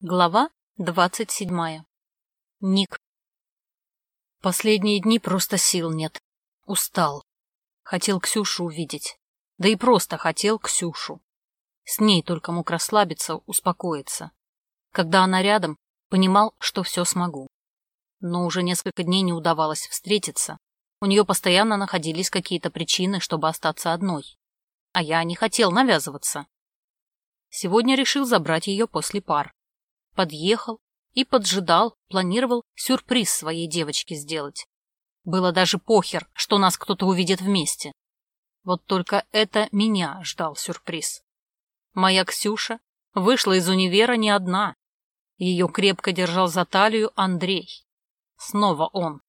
Глава двадцать седьмая. Ник. Последние дни просто сил нет. Устал. Хотел Ксюшу увидеть. Да и просто хотел Ксюшу. С ней только мог расслабиться, успокоиться. Когда она рядом, понимал, что все смогу. Но уже несколько дней не удавалось встретиться. У нее постоянно находились какие-то причины, чтобы остаться одной. А я не хотел навязываться. Сегодня решил забрать ее после пар подъехал и поджидал, планировал сюрприз своей девочке сделать. Было даже похер, что нас кто-то увидит вместе. Вот только это меня ждал сюрприз. Моя Ксюша вышла из универа не одна. Ее крепко держал за талию Андрей. Снова он.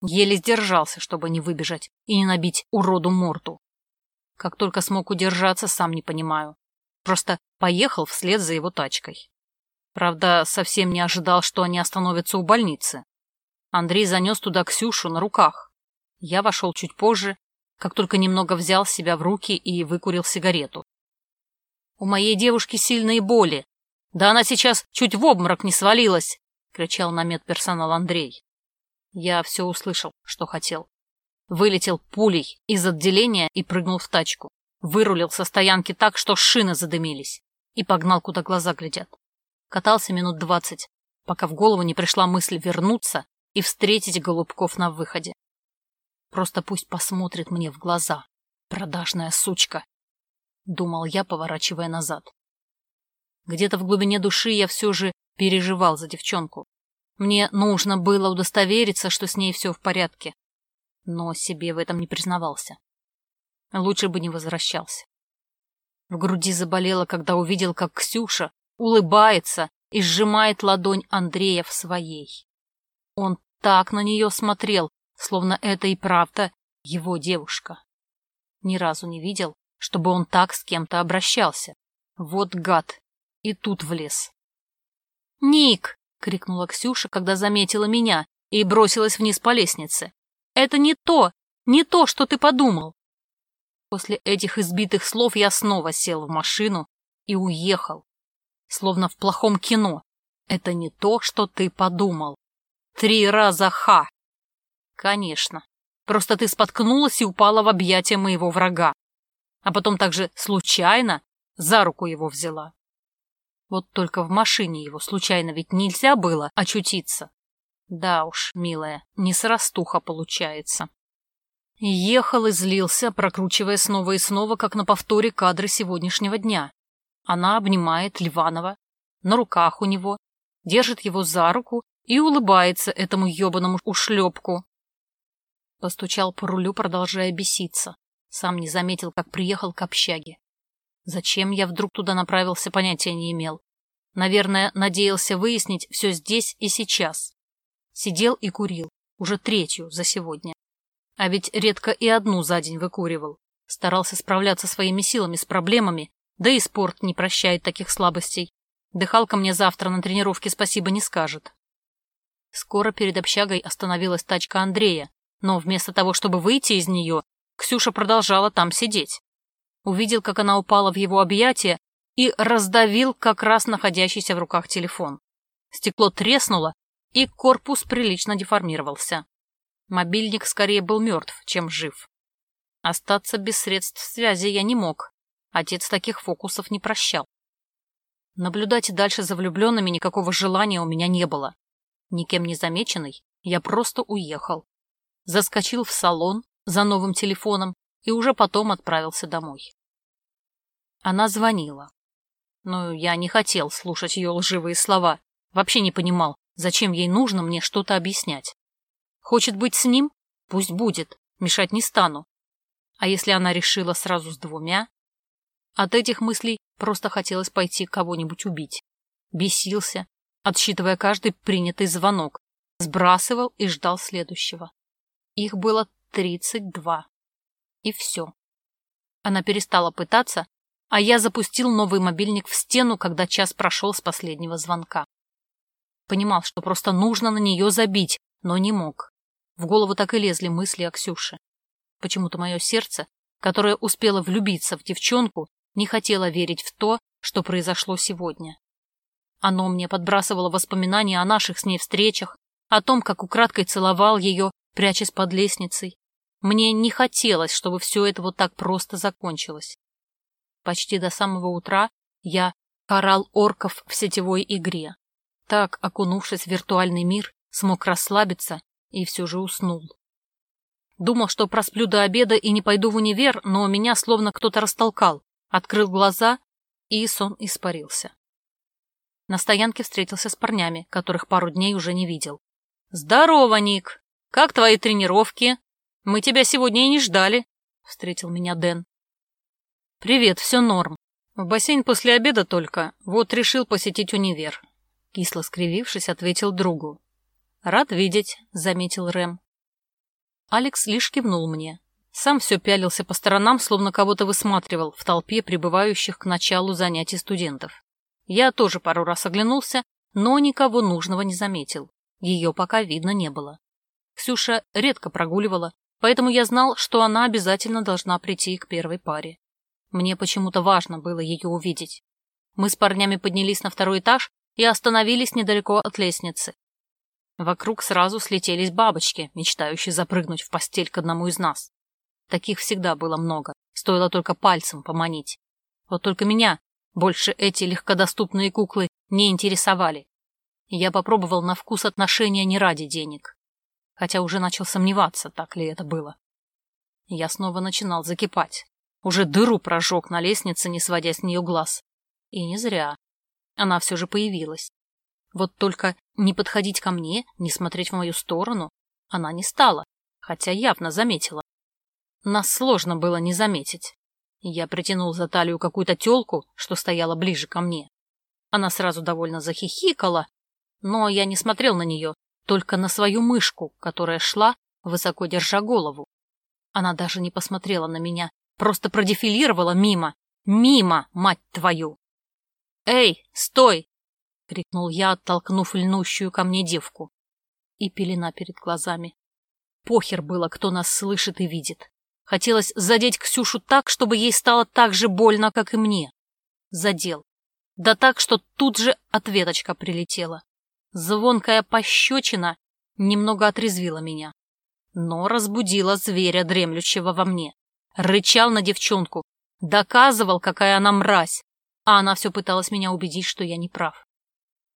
Еле сдержался, чтобы не выбежать и не набить уроду морду. Как только смог удержаться, сам не понимаю. Просто поехал вслед за его тачкой. Правда, совсем не ожидал, что они остановятся у больницы. Андрей занес туда Ксюшу на руках. Я вошел чуть позже, как только немного взял себя в руки и выкурил сигарету. «У моей девушки сильные боли. Да она сейчас чуть в обморок не свалилась!» — кричал на медперсонал Андрей. Я все услышал, что хотел. Вылетел пулей из отделения и прыгнул в тачку. Вырулил со стоянки так, что шины задымились. И погнал, куда глаза глядят. Катался минут двадцать, пока в голову не пришла мысль вернуться и встретить Голубков на выходе. Просто пусть посмотрит мне в глаза, продажная сучка, — думал я, поворачивая назад. Где-то в глубине души я все же переживал за девчонку. Мне нужно было удостовериться, что с ней все в порядке, но себе в этом не признавался. Лучше бы не возвращался. В груди заболело, когда увидел, как Ксюша улыбается и сжимает ладонь Андрея в своей. Он так на нее смотрел, словно это и правда его девушка. Ни разу не видел, чтобы он так с кем-то обращался. Вот гад. И тут влез. «Ник!» — крикнула Ксюша, когда заметила меня, и бросилась вниз по лестнице. «Это не то! Не то, что ты подумал!» После этих избитых слов я снова сел в машину и уехал, словно в плохом кино. Это не то, что ты подумал. Три раза ха. Конечно. Просто ты споткнулась и упала в объятия моего врага. А потом также случайно за руку его взяла. Вот только в машине его случайно ведь нельзя было очутиться. Да уж, милая, не срастуха получается. Ехал и злился, прокручивая снова и снова, как на повторе кадры сегодняшнего дня. Она обнимает Ливанова, на руках у него, держит его за руку и улыбается этому ебаному ушлепку. Постучал по рулю, продолжая беситься. Сам не заметил, как приехал к общаге. Зачем я вдруг туда направился, понятия не имел. Наверное, надеялся выяснить все здесь и сейчас. Сидел и курил, уже третью за сегодня. А ведь редко и одну за день выкуривал. Старался справляться своими силами с проблемами, да и спорт не прощает таких слабостей. Дыхалка мне завтра на тренировке спасибо не скажет. Скоро перед общагой остановилась тачка Андрея, но вместо того, чтобы выйти из нее, Ксюша продолжала там сидеть. Увидел, как она упала в его объятия и раздавил как раз находящийся в руках телефон. Стекло треснуло, и корпус прилично деформировался. Мобильник скорее был мертв, чем жив. Остаться без средств связи я не мог, Отец таких фокусов не прощал. Наблюдать дальше за влюбленными никакого желания у меня не было. Никем не замеченный, я просто уехал. Заскочил в салон за новым телефоном и уже потом отправился домой. Она звонила. Но я не хотел слушать ее лживые слова. Вообще не понимал, зачем ей нужно мне что-то объяснять. Хочет быть с ним? Пусть будет, мешать не стану. А если она решила сразу с двумя, от этих мыслей просто хотелось пойти кого-нибудь убить. Бесился, отсчитывая каждый принятый звонок, сбрасывал и ждал следующего. Их было тридцать два. И все. Она перестала пытаться, а я запустил новый мобильник в стену, когда час прошел с последнего звонка. Понимал, что просто нужно на нее забить, но не мог. В голову так и лезли мысли о Ксюше. Почему-то мое сердце, которое успело влюбиться в девчонку, не хотела верить в то, что произошло сегодня. Оно мне подбрасывало воспоминания о наших с ней встречах, о том, как украдкой целовал ее, прячась под лестницей. Мне не хотелось, чтобы все это вот так просто закончилось. Почти до самого утра я карал орков в сетевой игре. Так, окунувшись в виртуальный мир, смог расслабиться и все же уснул. Думал, что просплю до обеда и не пойду в универ, но меня словно кто-то растолкал. Открыл глаза, и сон испарился. На стоянке встретился с парнями, которых пару дней уже не видел. «Здорово, Ник! Как твои тренировки? Мы тебя сегодня и не ждали», — встретил меня Дэн. «Привет, все норм. В бассейн после обеда только, вот решил посетить универ». Кисло скривившись, ответил другу. «Рад видеть», — заметил Рэм. Алекс лишь кивнул мне. Сам все пялился по сторонам, словно кого-то высматривал в толпе прибывающих к началу занятий студентов. Я тоже пару раз оглянулся, но никого нужного не заметил. Ее пока видно не было. Ксюша редко прогуливала, поэтому я знал, что она обязательно должна прийти к первой паре. Мне почему-то важно было ее увидеть. Мы с парнями поднялись на второй этаж и остановились недалеко от лестницы. Вокруг сразу слетелись бабочки, мечтающие запрыгнуть в постель к одному из нас. Таких всегда было много, стоило только пальцем поманить. Вот только меня больше эти легкодоступные куклы не интересовали. Я попробовал на вкус отношения не ради денег. Хотя уже начал сомневаться, так ли это было. Я снова начинал закипать. Уже дыру прожег на лестнице, не сводя с нее глаз. И не зря. Она все же появилась. Вот только не подходить ко мне, не смотреть в мою сторону она не стала, хотя явно заметила. Нас сложно было не заметить. Я притянул за талию какую-то телку, что стояла ближе ко мне. Она сразу довольно захихикала, но я не смотрел на нее, только на свою мышку, которая шла, высоко держа голову. Она даже не посмотрела на меня, просто продефилировала мимо. Мимо, мать твою! «Эй, стой!» — крикнул я, оттолкнув льнущую ко мне девку. И пелена перед глазами. Похер было, кто нас слышит и видит. Хотелось задеть Ксюшу так, чтобы ей стало так же больно, как и мне. Задел. Да так, что тут же ответочка прилетела. Звонкая пощечина немного отрезвила меня, но разбудила зверя, дремлющего во мне. Рычал на девчонку, доказывал, какая она мразь, а она все пыталась меня убедить, что я не прав.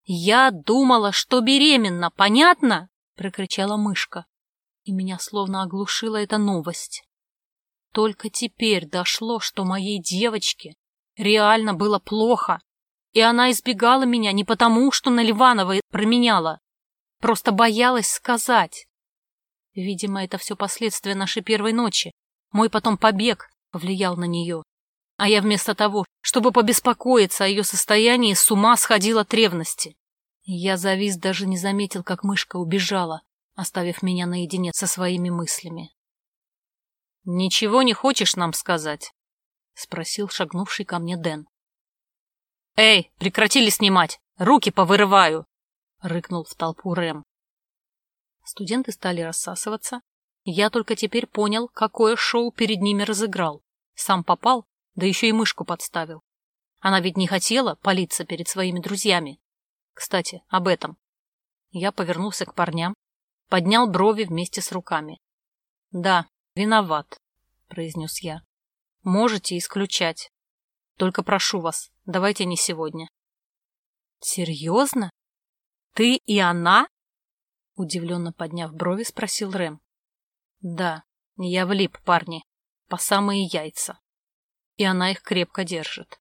«Я думала, что беременна, понятно?» — прокричала мышка. И меня словно оглушила эта новость. Только теперь дошло, что моей девочке реально было плохо, и она избегала меня не потому, что на Ливанова променяла, просто боялась сказать. Видимо, это все последствия нашей первой ночи. Мой потом побег повлиял на нее. А я вместо того, чтобы побеспокоиться о ее состоянии, с ума сходила от ревности. Я завис, даже не заметил, как мышка убежала, оставив меня наедине со своими мыслями. «Ничего не хочешь нам сказать?» — спросил шагнувший ко мне Дэн. «Эй, прекратили снимать! Руки повырываю!» — рыкнул в толпу Рэм. Студенты стали рассасываться. Я только теперь понял, какое шоу перед ними разыграл. Сам попал, да еще и мышку подставил. Она ведь не хотела палиться перед своими друзьями. Кстати, об этом. Я повернулся к парням, поднял брови вместе с руками. «Да, виноват», — произнес я. «Можете исключать. Только прошу вас, давайте не сегодня». «Серьезно? Ты и она?» Удивленно подняв брови, спросил Рэм. «Да, я влип, парни, по самые яйца и она их крепко держит.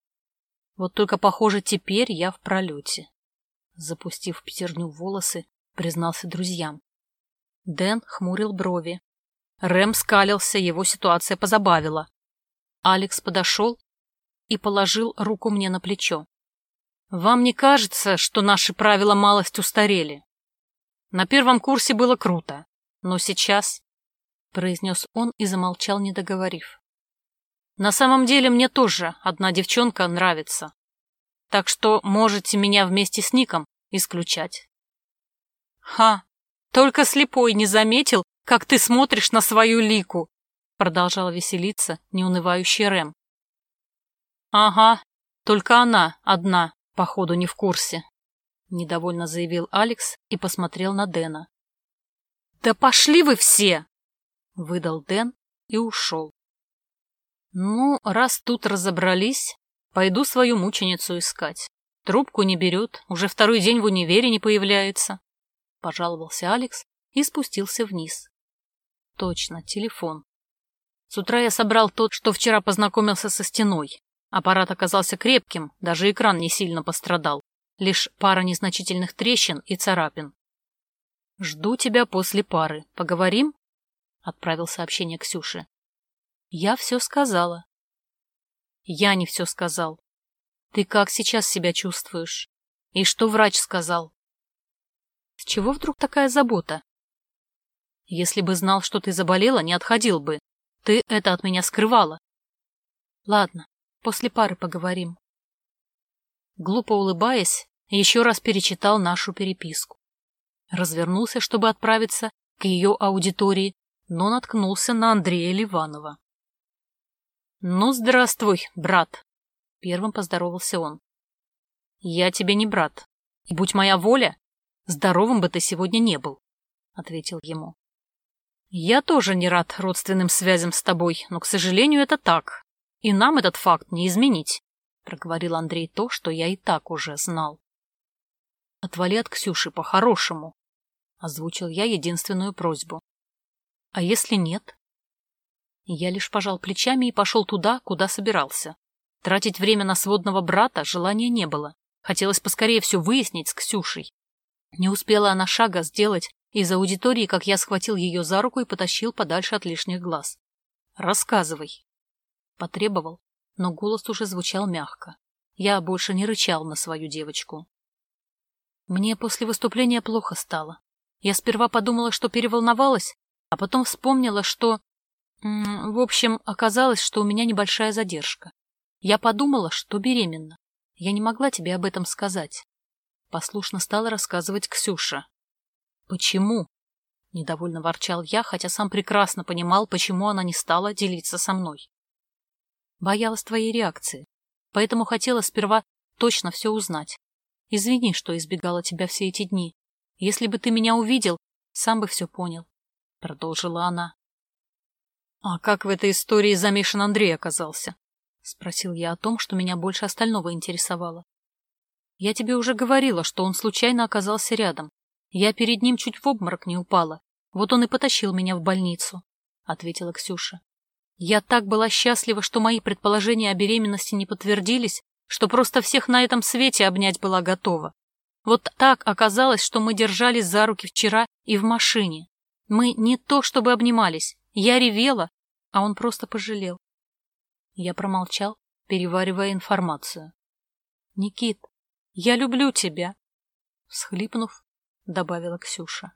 Вот только, похоже, теперь я в пролете. Запустив пятерню волосы, признался друзьям. Дэн хмурил брови. Рэм скалился, его ситуация позабавила. Алекс подошел и положил руку мне на плечо. «Вам не кажется, что наши правила малость устарели? На первом курсе было круто, но сейчас...» — произнес он и замолчал, не договорив. На самом деле мне тоже одна девчонка нравится. Так что можете меня вместе с Ником исключать. Ха, только слепой не заметил, как ты смотришь на свою лику, продолжал веселиться неунывающий Рэм. Ага, только она одна, походу, не в курсе. Недовольно заявил Алекс и посмотрел на Дэна. «Да пошли вы все!» — выдал Дэн и ушел. «Ну, раз тут разобрались, пойду свою мученицу искать. Трубку не берет, уже второй день в универе не появляется», — пожаловался Алекс и спустился вниз. «Точно, телефон. С утра я собрал тот, что вчера познакомился со стеной. Аппарат оказался крепким, даже экран не сильно пострадал. Лишь пара незначительных трещин и царапин. «Жду тебя после пары. Поговорим?» — отправил сообщение Ксюше. «Я все сказала». «Я не все сказал. Ты как сейчас себя чувствуешь? И что врач сказал?» «С чего вдруг такая забота?» «Если бы знал, что ты заболела, не отходил бы. Ты это от меня скрывала. Ладно, после пары поговорим. Глупо улыбаясь, еще раз перечитал нашу переписку. Развернулся, чтобы отправиться к ее аудитории, но наткнулся на Андрея Ливанова. «Ну, здравствуй, брат!» — первым поздоровался он. «Я тебе не брат, и будь моя воля, здоровым бы ты сегодня не был», — ответил ему. Я тоже не рад родственным связям с тобой, но, к сожалению, это так. И нам этот факт не изменить, — проговорил Андрей то, что я и так уже знал. Отвали от Ксюши по-хорошему, — озвучил я единственную просьбу. А если нет? Я лишь пожал плечами и пошел туда, куда собирался. Тратить время на сводного брата желания не было. Хотелось поскорее все выяснить с Ксюшей. Не успела она шага сделать, из аудитории, как я схватил ее за руку и потащил подальше от лишних глаз. «Рассказывай». Потребовал, но голос уже звучал мягко. Я больше не рычал на свою девочку. Мне после выступления плохо стало. Я сперва подумала, что переволновалась, а потом вспомнила, что... В общем, оказалось, что у меня небольшая задержка. Я подумала, что беременна. Я не могла тебе об этом сказать. Послушно стала рассказывать Ксюша. «Почему?» — недовольно ворчал я, хотя сам прекрасно понимал, почему она не стала делиться со мной. Боялась твоей реакции, поэтому хотела сперва точно все узнать. Извини, что избегала тебя все эти дни. Если бы ты меня увидел, сам бы все понял, — продолжила она. — А как в этой истории замешан Андрей оказался? — спросил я о том, что меня больше остального интересовало. — Я тебе уже говорила, что он случайно оказался рядом, я перед ним чуть в обморок не упала. Вот он и потащил меня в больницу, — ответила Ксюша. Я так была счастлива, что мои предположения о беременности не подтвердились, что просто всех на этом свете обнять была готова. Вот так оказалось, что мы держались за руки вчера и в машине. Мы не то чтобы обнимались, я ревела, а он просто пожалел. Я промолчал, переваривая информацию. — Никит, я люблю тебя. Всхлипнув, — добавила Ксюша.